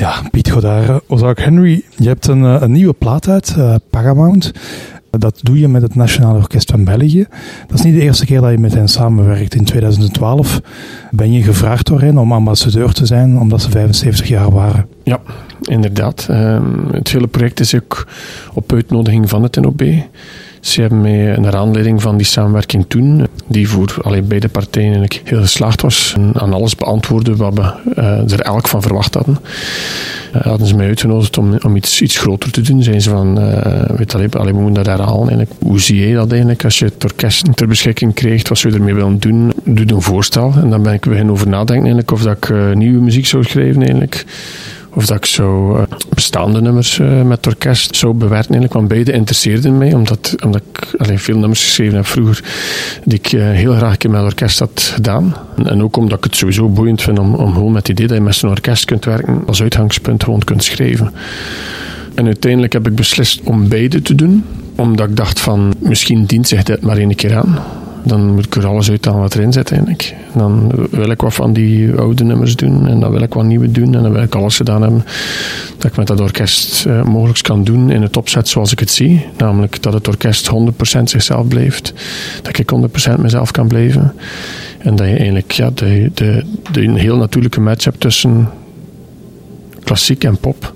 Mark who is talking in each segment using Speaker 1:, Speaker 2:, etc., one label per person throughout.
Speaker 1: Ja, Piet Godard, Ozark Henry, je hebt een, eh, een nieuwe plaat uit, uh, Paramount. Dat doe je met het Nationale Orkest van België. Dat is niet de eerste keer dat je met hen samenwerkt. In 2012 ben je gevraagd door hen om ambassadeur te zijn, omdat ze 75 jaar waren.
Speaker 2: Ja, inderdaad. Uh, het hele project is ook op uitnodiging van het NOB. Ze hebben mij naar aanleiding van die samenwerking toen, die voor alleen beide partijen eigenlijk heel geslaagd was, aan alles beantwoorden wat we uh, er elk van verwacht hadden. Uh, hadden ze mij uitgenodigd om, om iets, iets groter te doen. Zijn ze van, uh, weet alleen, alleen, we moeten dat herhalen eigenlijk. Hoe zie je dat eigenlijk als je het orkest ter beschikking krijgt? Wat zou je ermee willen doen? Doe een voorstel. En dan ben ik beginnen over nadenken eigenlijk, of dat ik nieuwe muziek zou schrijven eigenlijk of dat ik zo uh, bestaande nummers uh, met orkest zou bewerken eigenlijk, want beide interesseerden mij, omdat, omdat ik alleen veel nummers geschreven heb vroeger die ik uh, heel graag in met orkest had gedaan. En, en, ook omdat ik het sowieso boeiend vind om, om gewoon met het idee dat je met zo'n orkest kunt werken, als uitgangspunt gewoon kunt schrijven. En uiteindelijk heb ik beslist om beide te doen, omdat ik dacht van, misschien dient zich dit maar één keer aan dan moet ik er alles uithalen wat erin zit eigenlijk. dan wil ik wat van die oude nummers doen en dan wil ik wat nieuwe doen en dan wil ik alles gedaan hebben dat ik met dat orkest uh, mogelijk kan doen in het opzet zoals ik het zie. Namelijk dat het orkest 100% zichzelf blijft, dat ik 100% mezelf kan blijven en dat je eigenlijk ja, de, de, een heel natuurlijke match hebt tussen klassiek en pop.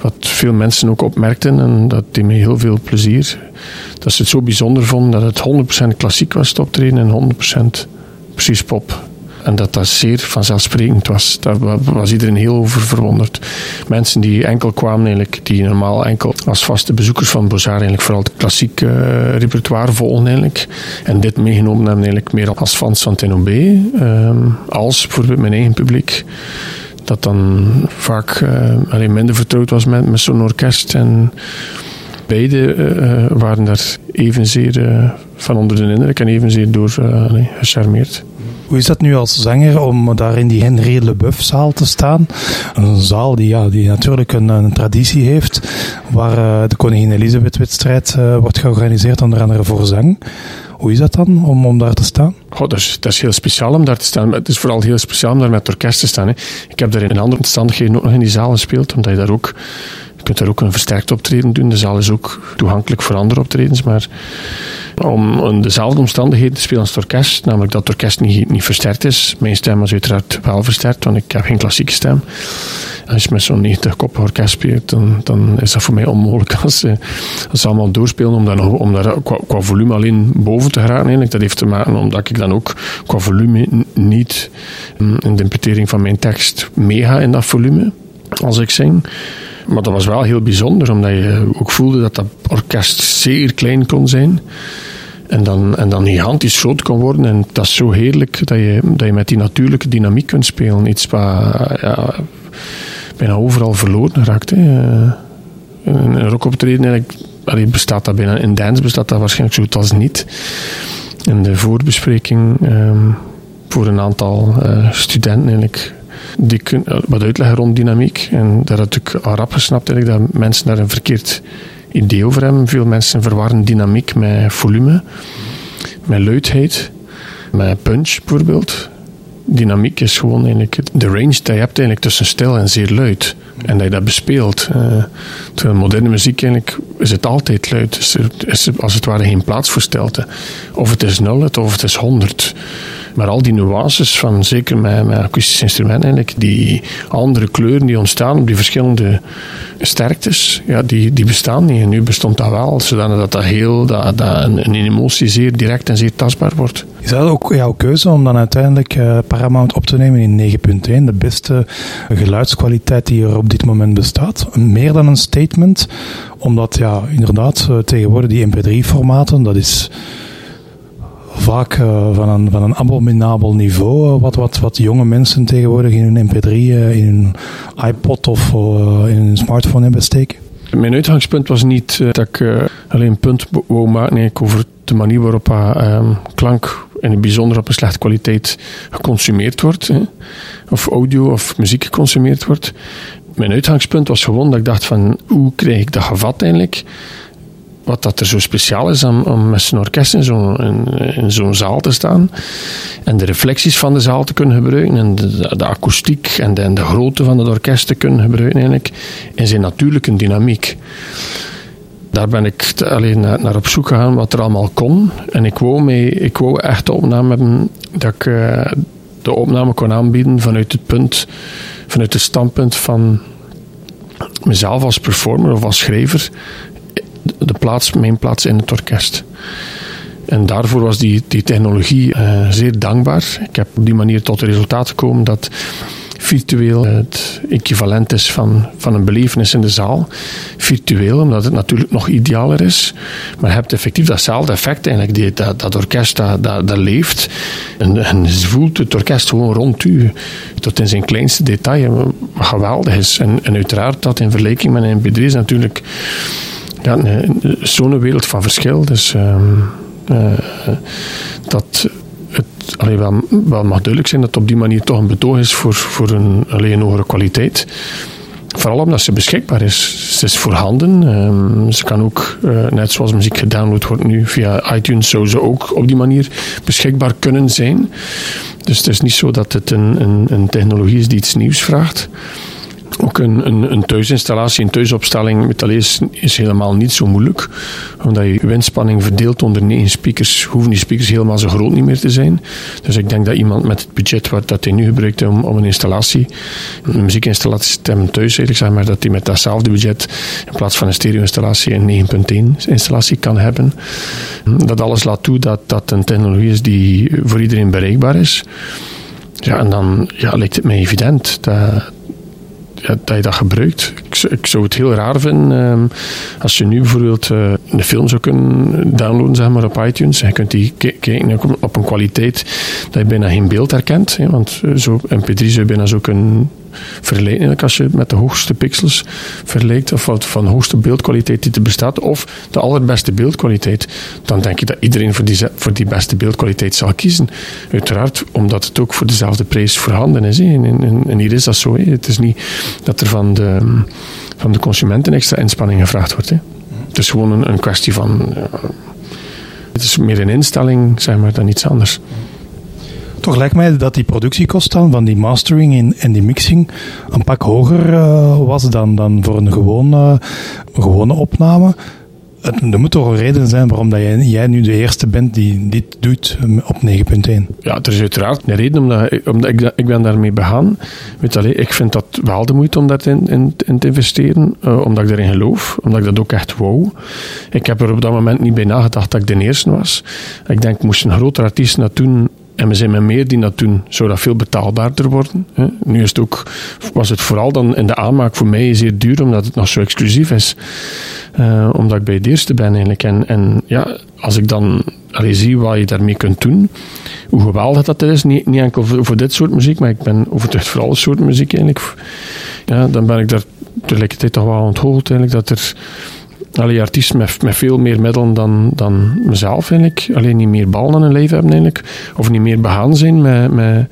Speaker 2: Wat veel mensen ook opmerkten en dat deed me heel veel plezier. Dat ze het zo bijzonder vonden dat het 100% klassiek was te optreden en 100% precies pop. En dat dat zeer vanzelfsprekend was. Daar was iedereen heel over verwonderd. Mensen die enkel kwamen, eigenlijk, die normaal enkel als vaste bezoekers van Bozar eigenlijk vooral het klassieke uh, repertoire volgen eigenlijk. En dit meegenomen hebben eigenlijk meer als fans van TNOB. Uh, als bijvoorbeeld mijn eigen publiek dat dan vaak uh, alleen minder vertrouwd was met, met zo'n orkest. En beide uh, waren daar evenzeer van onder de indruk en evenzeer door gecharmeerd.
Speaker 1: Hoe is dat nu als zanger om daar in die Henri Leboeuf zaal te staan? Een zaal die, ja, die natuurlijk een, een traditie heeft, waar de Koningin Elisabeth wedstrijd wordt georganiseerd, onder andere voor zang. Hoe is dat dan om, om daar te staan?
Speaker 2: Oh, dat, is, dat is heel speciaal om daar te staan. Het is vooral heel speciaal om daar met het orkest te staan. Hè. Ik heb daar in andere omstandigheden ook nog in die zaal gespeeld, omdat je daar ook je kunt daar ook een versterkt optreden doen. De zaal is ook toegankelijk voor andere optredens. Maar om in dezelfde omstandigheden te spelen als het orkest, namelijk dat het orkest niet, niet versterkt is. Mijn stem was uiteraard wel versterkt, want ik heb geen klassieke stem. Als je met zo'n 90 kop orkest speelt, dan, dan is dat voor mij onmogelijk als ze, als ze allemaal doorspelen om daar, om daar qua, volume alleen boven te geraken. Eigenlijk. Dat heeft te maken omdat ik dan ook qua volume niet in de interpretering van mijn tekst meega in dat volume als ik zing. Maar dat was wel heel bijzonder, omdat je ook voelde dat dat orkest zeer klein kon zijn. En dan, en dan gigantisch groot kon worden. En dat is zo heerlijk dat je, dat je met die natuurlijke dynamiek kunt spelen. Iets wat bijna overal verloren raakt. Hè. Een rockoptreden eigenlijk, bestaat dat bijna. In dance bestaat dat waarschijnlijk zo goed als niet. In de voorbespreking um, voor een aantal uh, studenten eigenlijk die eh, wat uitleggen rond dynamiek. En daar had ik al rap gesnapt eigenlijk, dat mensen daar een verkeerd idee over hebben. Veel mensen verwarren dynamiek met volume, met luidheid, met punch bijvoorbeeld. Dynamiek is gewoon eigenlijk de range die je hebt eigenlijk tussen stil en zeer luid. En dat je dat bespeelt. Uh, terwijl moderne muziek eigenlijk is het altijd luid. Er, is als het ware geen plaats voor stilte. Of het is nul, of het is honderd. Maar al die nuances van, zeker met, met akoestische instrumenten eigenlijk, die andere kleuren die ontstaan op die verschillende sterktes, ja, die, die bestaan niet. En nu bestond dat wel, zodanig dat dat heel, dat, dat een, emotie zeer direct en zeer tastbaar wordt.
Speaker 1: Is dat ook jouw keuze om dan uiteindelijk uh, Paramount op te nemen in 9.1, de beste geluidskwaliteit die er op dit moment bestaat? Meer dan een statement, omdat ja, inderdaad, uh, tegenwoordig die mp3-formaten, dat is vaak uh, van, een, van een abominabel niveau. Uh, wat, wat, wat jonge mensen tegenwoordig in hun MP3, uh, in hun iPod of in hun smartphone hebben steken.
Speaker 2: Mijn uitgangspunt was niet dat ik alleen een punt wou maken over de manier waarop um, klank in het bijzonder op een slechte kwaliteit geconsumeerd wordt. Of audio of muziek geconsumeerd wordt. Mijn uitgangspunt was gewoon dat ik dacht van hoe krijg ik dat gevat eigenlijk wat dat er zo speciaal is om, om met zijn orkest in zo'n zo'n zaal te staan. En de reflecties van de zaal te kunnen gebruiken. En de, de akoestiek en de, de grootte van het orkest te kunnen gebruiken eigenlijk. In zijn natuurlijke dynamiek daar ben ik alleen naar, op zoek gegaan wat er allemaal kon. En ik wou, mee, ik wou echt de opname hebben dat ik uh, de opname kon aanbieden vanuit het punt, vanuit het standpunt van mezelf als performer of als schrijver, de plaats, mijn plaats in het orkest. En daarvoor was die, die technologie uh, zeer dankbaar. Ik heb op die manier tot het resultaat gekomen dat virtueel het equivalent is van, van een belevenis in de zaal. Virtueel, omdat het natuurlijk nog idealer is. Maar je hebt effectief datzelfde effect eigenlijk. Die, dat, dat orkest dat, dat, leeft. En, en voelt het orkest gewoon rond u. Tot in zijn kleinste detail. Geweldig is. En, en uiteraard dat in vergelijking met een MP3 is natuurlijk ja, zo'n wereld van verschil. Dus uh, uh, dat allee, wel, wel mag duidelijk zijn dat het op die manier toch een betoog is voor, voor een, allee, hogere kwaliteit. Vooral omdat ze beschikbaar is. Ze is voorhanden. Um, ze kan ook, uh, net zoals muziek gedownload wordt nu via iTunes, zou ze ook op die manier beschikbaar kunnen zijn. Dus het is niet zo dat het een, een, een technologie is die iets nieuws vraagt. Ook een, een, een thuisinstallatie, een thuisopstelling met is, is helemaal niet zo moeilijk. Omdat je windspanning verdeelt onder negen speakers, hoeven die speakers helemaal zo groot niet meer te zijn. Dus ik denk dat iemand met het budget wat dat hij nu gebruikt om, om een installatie, een muziekinstallatie te hebben thuis, eigenlijk, zeg maar, dat hij met datzelfde budget in plaats van een stereo-installatie een 9.1 installatie kan hebben. Dat alles laat toe dat dat een technologie is die voor iedereen bereikbaar is. Ja, en dan ja, lijkt het mij evident dat, ja, dat je dat gebruikt. Ik, zou het heel raar vinden um, als je nu bijvoorbeeld uh, een film zou kunnen downloaden zeg maar, op iTunes. Je kunt die kijken op een kwaliteit dat je bijna geen beeld herkent. Hè, want eh, zo MP3 zou je bijna zo kunnen vergelijken als je met de hoogste pixels vergelijkt, of van de hoogste beeldkwaliteit die er bestaat, of de allerbeste beeldkwaliteit, dan denk ik dat iedereen voor die, voor die beste beeldkwaliteit zal kiezen. Uiteraard, omdat het ook voor dezelfde prijs voorhanden is. En, en, en hier is dat zo. Hè. Het is niet dat er van de, van de consumenten extra inspanning gevraagd wordt. Hè. Het is gewoon een, een kwestie van. het is meer een instelling, zeg maar, dan iets anders.
Speaker 1: Toch lijkt mij dat die productiekosten van die mastering en, die mixing een pak hoger uh, was dan, dan voor een gewone, gewone opname. Er moet toch een reden zijn waarom dat jij, jij nu de eerste bent die dit doet op 9.1.
Speaker 2: Ja, er is uiteraard een reden, omdat, ik, ik ben daarmee begaan. Weet allee, ik vind dat wel de moeite om daarin in, in te investeren, uh, omdat ik erin geloof, omdat ik dat ook echt wou. Ik heb er op dat moment niet bij nagedacht dat ik de eerste was. Ik denk, moest een grotere artiest dat doen, en we zijn met meer die dat doen, zou dat veel betaalbaarder worden. Nu is het ook, was het vooral dan in de aanmaak voor mij zeer duur, omdat het nog zo exclusief is. Uh, omdat ik bij het eerste ben eigenlijk. En, en ja, als ik dan zie wat je daarmee kunt doen, hoe geweldig dat is, niet, niet enkel voor, voor dit soort muziek, maar ik ben overtuigd voor alle soorten muziek eigenlijk. Ja, dan ben ik daar tegelijkertijd toch wel onthoogd eigenlijk, dat er Allee, artiesten met, met veel meer middelen dan, dan mezelf eigenlijk. Alleen niet meer ballen aan hun leven hebben eigenlijk. Of niet meer begaan zijn met, met,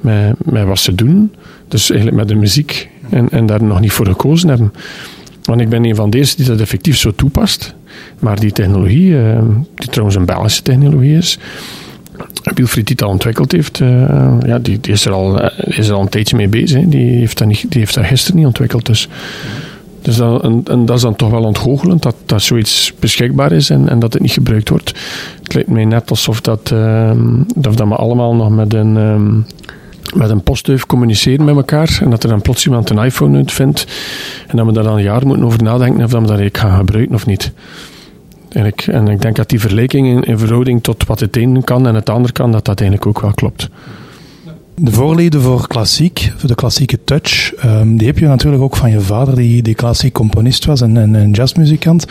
Speaker 2: met, met wat ze doen. Dus eigenlijk met de muziek. En, en daar nog niet voor gekozen hebben. Want ik ben een van de eerste die dat effectief zo toepast. Maar die technologie, eh, die trouwens een Belgische technologie is, Wilfried die dat ontwikkeld heeft, uh, ja, die, is, er al, eh, is er al een tijdje mee bezig. Die, heeft dat niet, die heeft dat gisteren niet ontwikkeld. Dus dus dat, en, dat is dan toch wel ontgoochelend dat, dat zoiets beschikbaar is en, en dat het niet gebruikt wordt. Het lijkt mij net alsof dat, uh, dat, we allemaal nog met een, uh, met een postduif communiceren met elkaar en dat er dan plots iemand een iPhone uitvindt en dat we daar dan een jaar moeten over nadenken of dat we dat eigenlijk gaan gebruiken of niet. En ik, en ik denk dat die vergelijking in, in verhouding tot wat het een kan en het ander kan, dat dat eigenlijk ook wel klopt.
Speaker 1: De voorliefde voor klassiek, voor de klassieke touch, um, die heb je natuurlijk ook van je vader, die, die klassiek componist was en, en, jazzmuzikant.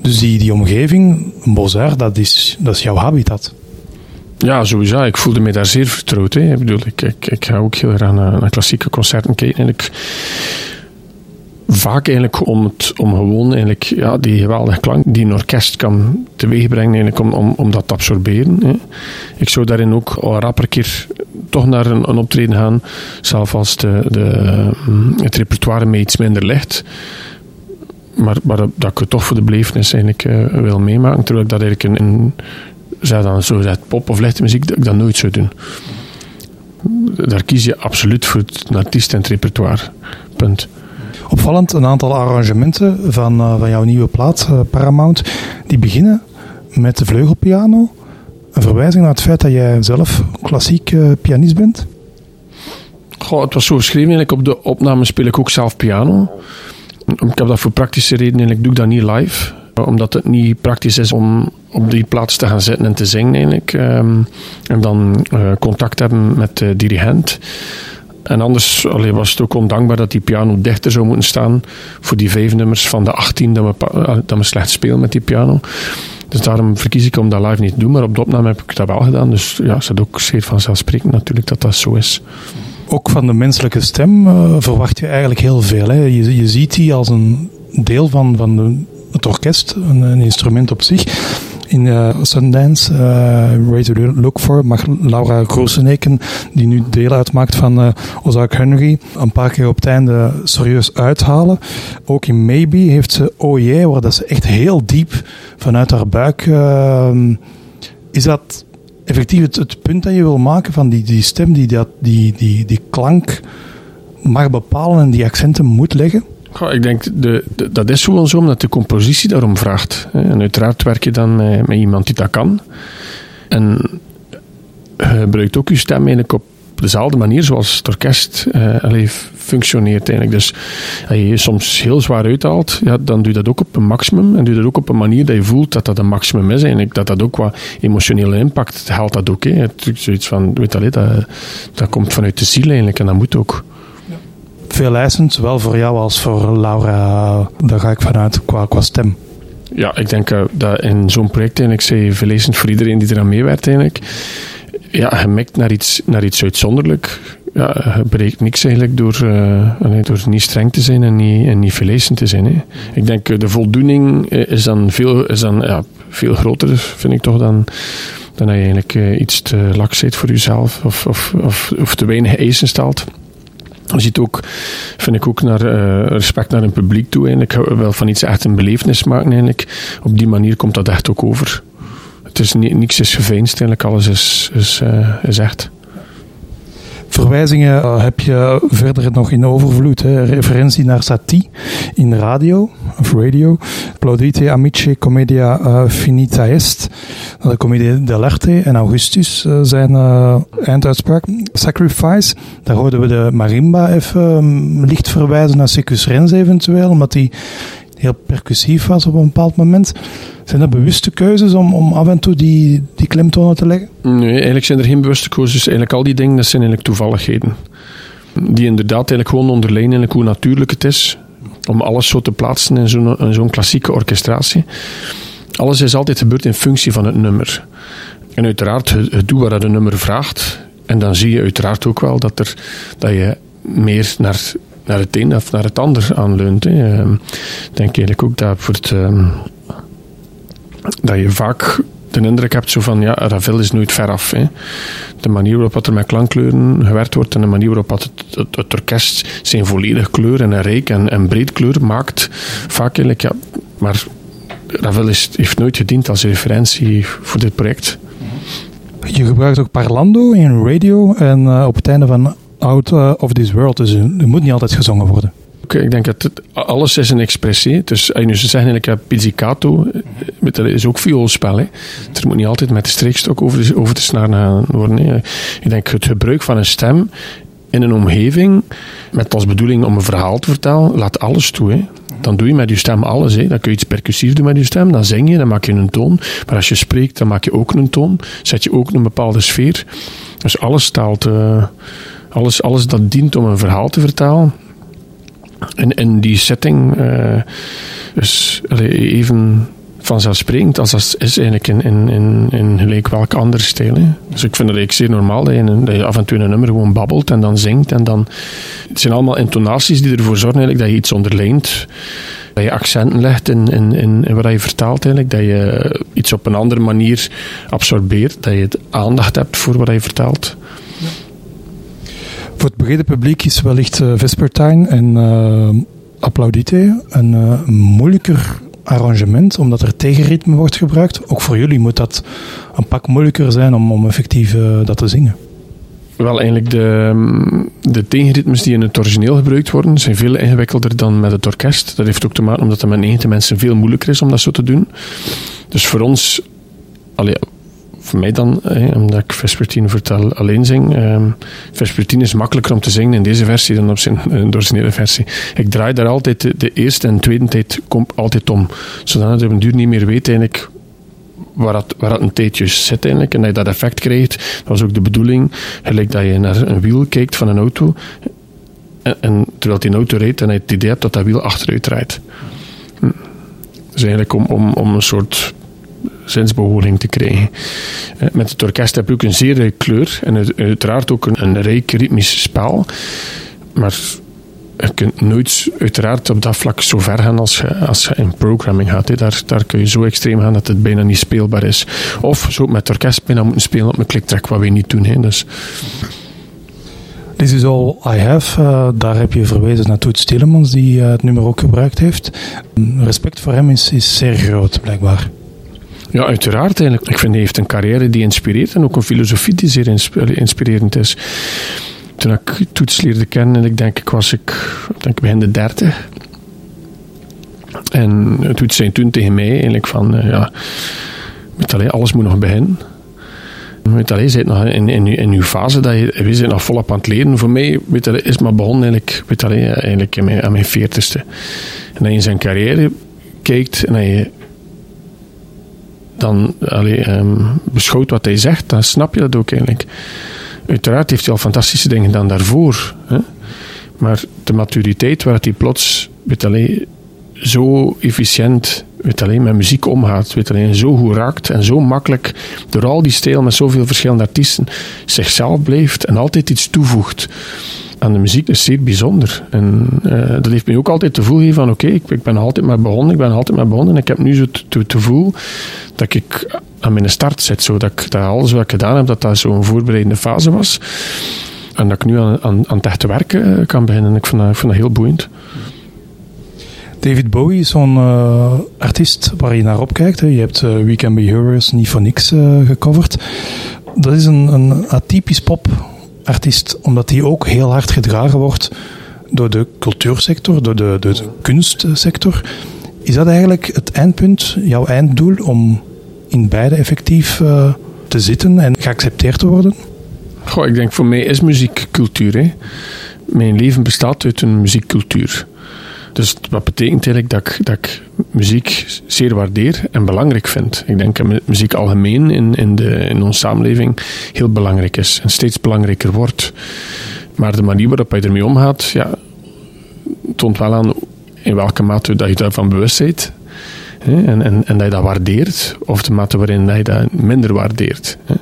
Speaker 1: Dus die, die omgeving, Bozar, dat is, dat is jouw habitat.
Speaker 2: Ja, sowieso. Ik voelde me daar zeer vertrouwd. Hè. Ik bedoel, ik, ik, ga ook heel erg naar, naar klassieke concerten kijken. En ik, vaak eigenlijk om, het, om gewoon eigenlijk, ja, die geweldige klank die een orkest kan teweegbrengen eigenlijk om, om, om dat te absorberen. Hè. Ik zou daarin ook al rapper keer toch naar een, een optreden gaan, zelfs als de, de, mm, het repertoire mij iets minder ligt. maar, maar dat ik toch voor de belevenis eigenlijk uh, wil meemaken. Terwijl ik dat eigenlijk in, in dan zo zegt, pop of lichte muziek, dat ik dat nooit zou doen. Daar kies je absoluut voor het artiest en het repertoire. Punt.
Speaker 1: Opvallend, een aantal arrangementen van, uh, van jouw nieuwe plaat, uh, Paramount, die beginnen met de vleugelpiano. Een verwijzing naar het feit dat jij zelf klassiek uh, pianist bent?
Speaker 2: Goh, het was zo geschreven, op de opname speel ik ook zelf piano. Ik heb dat voor praktische redenen, ik doe dat niet live. Omdat het niet praktisch is om op die plaats te gaan zitten en te zingen eigenlijk. Um, en dan uh, contact hebben met de dirigent. En anders was het ook ondankbaar dat die piano dichter zou moeten staan voor die vijf nummers van de 18 dat we, dat we slecht spelen met die piano. Dus daarom verkies ik om dat live niet te doen, maar op de opname heb ik dat wel gedaan. Dus ja, is het ook zeer vanzelfsprekend natuurlijk dat dat zo is.
Speaker 1: Ook van de menselijke stem uh, verwacht je eigenlijk heel veel. Hè? Je, je ziet die als een deel van, van het orkest, een instrument op zich in uh, Sundance, uh, Raise to Look For, mag Laura Grooseneken, die nu deel uitmaakt van uh, Ozark Henry, een paar keer op het einde serieus uithalen. Ook in Maybe heeft ze Oh waar dat ze echt heel diep vanuit haar buik... Is dat effectief het, punt dat je wil maken van die, die stem, die, die, die, die klank mag bepalen en die accenten moet leggen?
Speaker 2: Ik denk, de, dat is gewoon zo omdat de compositie daarom vraagt. En uiteraard werk je dan met, met iemand die dat kan. En gebruikt ook je stem eigenlijk op dezelfde manier zoals het orkest uh, functioneert eigenlijk. Dus als je je soms heel zwaar uithaalt, ja, dan doe je dat ook op een maximum. En doe je dat ook op een manier dat je voelt dat dat een maximum is eigenlijk. Dat dat ook wat emotionele impact haalt dat ook. Hè. Zoiets van, weet je, dat, dat komt vanuit de ziel eigenlijk en dat moet ook
Speaker 1: veel zowel voor jou als voor Laura. Daar ga ik vanuit qua, qua stem.
Speaker 2: Ja, ik denk uh, dat in zo'n project eigenlijk zij verlezend voor iedereen die eraan meewerkt eigenlijk. Ja, je naar iets, naar iets uitzonderlijk. Ja, je bereikt niks eigenlijk door, uh, door niet streng te zijn en niet, en niet verlezend te zijn. Hè. Ik denk uh, de voldoening is dan, veel, is dan ja, veel groter, vind ik toch, dan, dan dat je eigenlijk iets te laks zit voor jezelf of, of, of, of te weinig eisen stelt. Je ziet ook, vind ik ook, naar, uh, respect naar een publiek toe. Eigenlijk. Wel van iets echt een belevenis maken. Eigenlijk. Op die manier komt dat echt ook over. Het is niks is geveinsd, eigenlijk. Alles is, is, uh, is echt.
Speaker 1: Verwijzingen uh, heb je verder nog in overvloed. Hè. Referentie naar Satie in radio of radio. Plaudite amici commedia uh, finita est. De comedie dell'arte en Augustus uh, zijn einduitspraak. Sacrifice, daar hoorden we de marimba even um, licht verwijzen naar Secus Rens eventueel, omdat die heel percussief was op een bepaald moment. Zijn dat bewuste keuzes om, om af en toe die, die klemtonen te leggen?
Speaker 2: Nee, eigenlijk zijn er geen bewuste keuzes. Eigenlijk al die dingen, dat zijn eigenlijk toevalligheden. Die inderdaad eigenlijk gewoon onderlijnen hoe natuurlijk het is om alles zo te plaatsen in zo'n klassieke orchestratie. Alles is altijd gebeurd in functie van het nummer. En uiteraard, het doe wat het nummer vraagt. En dan zie je uiteraard ook wel dat, er, dat je meer naar naar het een of naar het ander aanleunt. Hè. Ehm, ik denk eigenlijk ook dat, voor het, uh, dat je vaak de indruk hebt zo van, ja, Ravel is nooit veraf. Hè. De manier waarop er met klankkleuren gewerkt wordt en de manier waarop het, het, orkest zijn volledige kleur en een rijk en, en breed kleur maakt, vaak eigenlijk, ja, maar Ravel is, heeft nooit gediend als referentie voor dit project.
Speaker 1: Je gebruikt ook Parlando in radio en uh, op het einde van out uh, of this world. Dus er moet niet altijd gezongen worden.
Speaker 2: Ik denk dat alles is een expressie. Dus als ze zeggen, ik heb pizzicato, dat is ook vioolspel. Hè. Er moet niet altijd met de streekstok over de, over de worden. Ik denk het gebruik van een stem in een omgeving, met als bedoeling om een verhaal te vertellen, laat alles toe. Hè. Dan doe je met je stem alles. Hè. Dan kun je iets percussief doen met je stem. Dan zing je, dan maak je een toon. Maar als je spreekt, dan maak je ook een toon. Zet je ook een bepaalde sfeer. Dus alles staat... alles, alles dat dient om een verhaal te vertalen. En in die setting uh, is even vanzelfsprekend als dat is eigenlijk in, in, in, in gelijk welk andere stijl. Dus ik vind het eigenlijk zeer normaal dat je, dat je af en toe een nummer gewoon babbelt en dan zingt. En dan, het zijn allemaal intonaties die ervoor zorgen eigenlijk dat je iets onderlijnt. Dat je accenten legt in, in, in, wat je vertaalt eigenlijk. Dat je iets op een andere manier absorbeert. Dat je aandacht hebt voor wat je vertaalt.
Speaker 1: Voor het brede publiek is wellicht uh, Vespertine en uh, applaudite, een uh, moeilijker arrangement, omdat er tegenritme wordt gebruikt. Ook voor jullie moet dat een pak moeilijker zijn om, om effectief dat te zingen.
Speaker 2: Wel, eigenlijk de, de tegenritmes die in het origineel gebruikt worden, zijn veel ingewikkelder dan met het orkest. Dat heeft ook te maken omdat het met 90 mensen veel moeilijker is om dat zo te doen. Dus voor ons, allee, voor mij dan, omdat ik Vespertine vertel alleen zing. Eh, Vespertine is makkelijker om te zingen in deze versie dan op zijn uh, originele versie. Ik draai daar altijd de, eerste en tweede tijd komt altijd om. Zodat je op een duur niet meer weet eigenlijk waar dat, een tijdje zit eigenlijk. En dat je dat effect krijgt. Dat was ook de bedoeling. Gelijk dat je naar een wiel kijkt van een auto. En, en terwijl die auto rijdt en je het idee hebt dat dat wiel achteruit rijdt. Hm. Dus eigenlijk om, om, om een soort zinsbehoring te krijgen. Eh, met het orkest heb je ook een zeer rijk kleur en uiteraard ook een, een rijk ritmisch spel. Maar je kunt nooit uiteraard op dat vlak zo ver gaan als je, als je in programming gaat. Daar, daar kun je zo extreem gaan dat het bijna niet speelbaar is. Of zo met het orkest bijna moeten spelen op een kliktrack, wat we niet doen. Hè. Dus.
Speaker 1: This is all I have. Uh, daar heb je verwezen naar Toet Stillemans, die uh, het nummer ook gebruikt heeft. Respect voor hem is, is zeer groot, blijkbaar.
Speaker 2: Ja, uiteraard eigenlijk. Ik vind hij heeft een carrière die inspireert en ook een filosofie die zeer inspirerend is. Toen ik Toets leerde kennen, ik denk ik was ik denk begin de dertig. En Toets zei toen tegen mij eigenlijk van, uh, ja, met alles moet nog beginnen. Weet je, zit nog in, in, in uw fase dat je, we zijn nog volop aan het leren. Voor mij weet je, is maar begonnen eigenlijk, weet je, eigenlijk in mijn, aan mijn veertigste. En dat je in zijn carrière kijkt en je dan allee, um, beschouwt wat hij zegt, dan snap je dat ook eigenlijk. Uiteraard heeft hij al fantastische dingen gedaan daarvoor. Hè? Maar de maturiteit waar hij plots weet alleen, zo efficiënt weet alleen, met muziek omgaat, weet alleen, zo goed raakt en zo makkelijk door al die stijl met zoveel verschillende artiesten zichzelf blijft en altijd iets toevoegt aan de muziek is zeer bijzonder. En uh, dat heeft mij ook altijd te voelen van oké, ik, ik, ben altijd maar begonnen, ik ben altijd maar begonnen. En ik heb nu zo te voelen dat ik aan mijn start zit. Zo, dat, ik, dat alles wat ik gedaan heb, dat dat zo'n voorbereidende fase was. En dat ik nu aan, aan, aan het echte werken eh, kan beginnen. Ik vind dat, ik dat heel boeiend.
Speaker 1: David Bowie is zo'n uh, artiest waar je naar opkijkt. Hè. Je hebt We Can Be Heroes niet voor niks gecoverd. Dat is een, een atypisch pop artiest, omdat die ook heel hard gedragen wordt door de cultuursector, door de, kunstsector. Is dat eigenlijk het eindpunt, jouw einddoel, om in beide effectief uh, te zitten en geaccepteerd te worden?
Speaker 2: Goh, ik denk voor mij is muziek cultuur. Mijn leven bestaat uit een muziekcultuur. Dus wat betekent eigenlijk dat ik, dat ik muziek zeer waardeer en belangrijk vind. Ik denk dat muziek algemeen in, in, de, in onze samenleving heel belangrijk is en steeds belangrijker wordt. Maar de manier waarop je ermee omgaat, ja, toont wel aan in welke mate dat je daarvan bewust bent. Hè, en, en, en dat je dat waardeert, of de mate waarin dat je dat minder waardeert. Hè.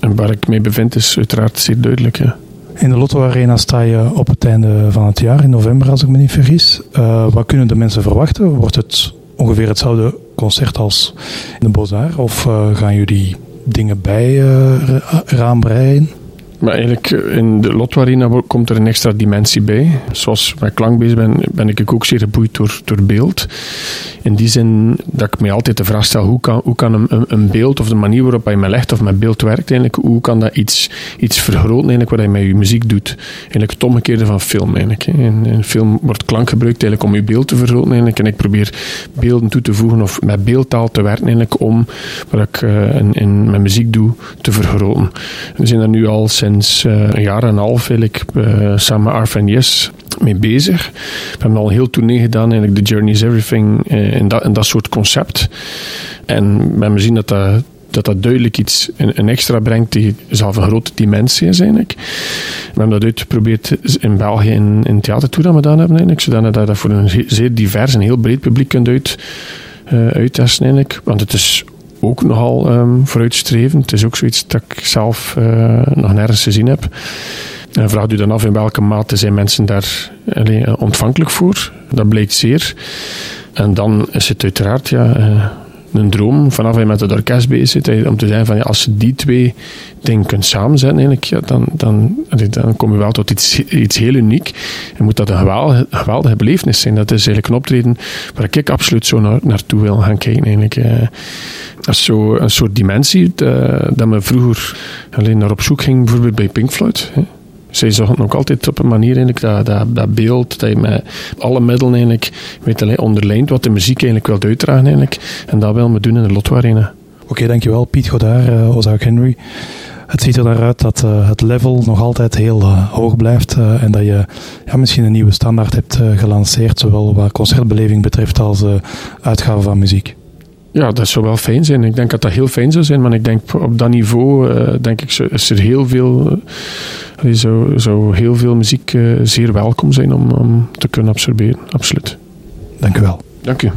Speaker 2: En waar ik mee bevind is uiteraard zeer duidelijk. Ja.
Speaker 1: In de Lotto Arena sta je op het einde van het jaar, in november als ik me niet vergis. Uh, wat kunnen de mensen verwachten? Wordt het ongeveer hetzelfde concert als in de Bozar? Of uh, gaan jullie dingen bij uh?
Speaker 2: Maar eigenlijk eh, in de Lotto Arena komt er een extra dimensie bij. Zoals met klank bezig ben, ben ik ook zeer geboeid door, door beeld. In die zin dat ik mij altijd de vraag stel, hoe kan, hoe kan een, een beeld of de manier waarop je met licht of met beeld werkt, eigenlijk, hoe kan dat iets, iets vergroten eigenlijk, wat je met je muziek doet? Eigenlijk het omgekeerde van film. Eigenlijk. In, in film wordt klank gebruikt eigenlijk om je beeld te vergroten. Eigenlijk. En ik probeer beelden toe te voegen of met beeldtaal te werken eigenlijk, om wat ik uh, in, met muziek doe te vergroten. We zijn er nu al sinds uh, een jaar en een half eigenlijk uh, samen met Arf Yes mee bezig. We hebben al heel tournee gedaan, eigenlijk The Journey is Everything, uh, in, dat, dat soort concept. En we gezien dat dat, dat duidelijk iets een, extra brengt die zelf een grote dimensie is eigenlijk. We hebben dat uitgeprobeerd in België in, in we gedaan hebben eigenlijk, zodat dat, dat voor een zeer divers en heel breed publiek kunt uit, uittesten eigenlijk. Want het is ook nogal um, vooruitstrevend. Het is ook zoiets dat ik zelf uh, nog nergens gezien heb. En vraag u dan af in welke mate zijn mensen daar allee, eh, ontvankelijk voor. Dat blijkt zeer. En dan is het uiteraard ja, uh, een droom vanaf je met het orkest bezig zit. Om te zeggen van ja, als je die twee dingen kunt samenzetten, eigenlijk, ja, dan, dan, dan kom je wel tot iets, iets heel uniek. En moet dat een geweldige, geweldige belevenis zijn. Dat is eigenlijk een optreden waar ik absoluut zo naar, naartoe wil gaan kijken. Eigenlijk. Eh, dat is zo een soort dimensie eh, dat me vroeger alleen naar op zoek ging, bijvoorbeeld bij Pink Floyd. Zij zochten ook altijd op een manier eigenlijk dat, dat, dat beeld, dat je met alle middelen eigenlijk weet, onderlijnt wat de muziek eigenlijk wil uitdragen eigenlijk. En dat wil we doen in de Lotto Arena.
Speaker 1: Oké, dankjewel Piet Godard, uh, Ozak Henry. Het ziet er naar uit dat uh, het level nog altijd heel uh, hoog blijft uh, en dat je ja, misschien een nieuwe standaard hebt gelanceerd, zowel wat concertbeleving betreft als uitgaven van muziek.
Speaker 2: Ja, dat zou wel fijn zijn. Ik denk dat dat heel fijn zou zijn, maar ik denk op dat niveau denk ik, is er heel veel, zou, zou heel veel muziek uh, zeer welkom zijn om, om te kunnen absorberen. Absoluut.
Speaker 1: Dank u wel.
Speaker 2: Dank u.